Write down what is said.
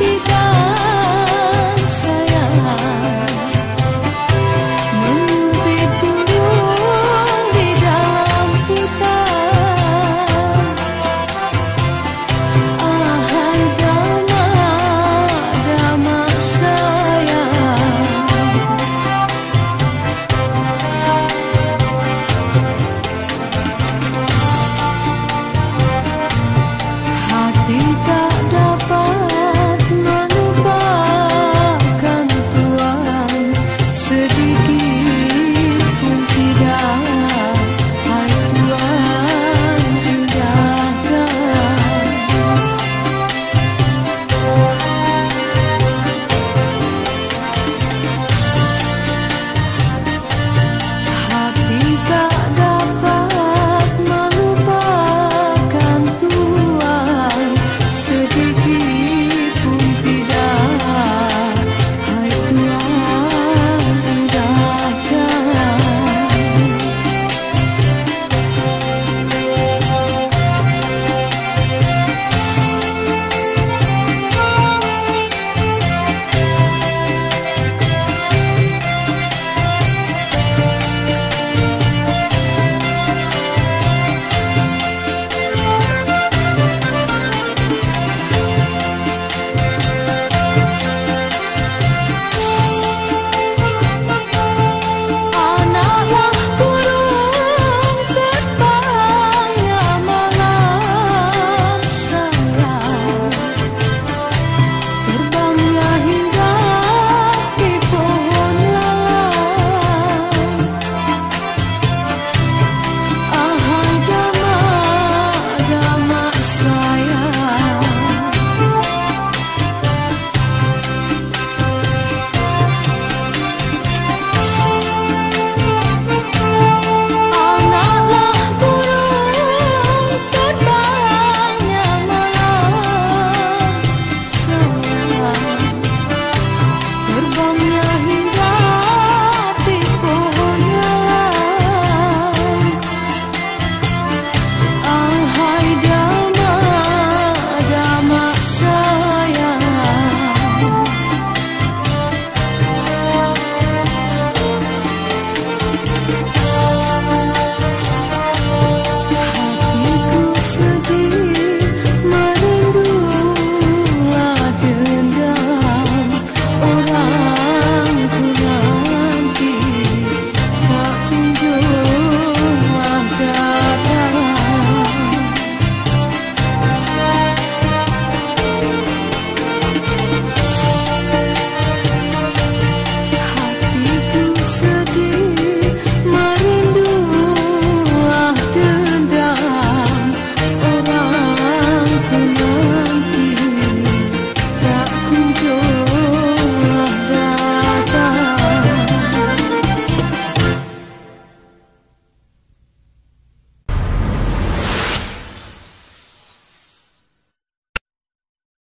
olvidar.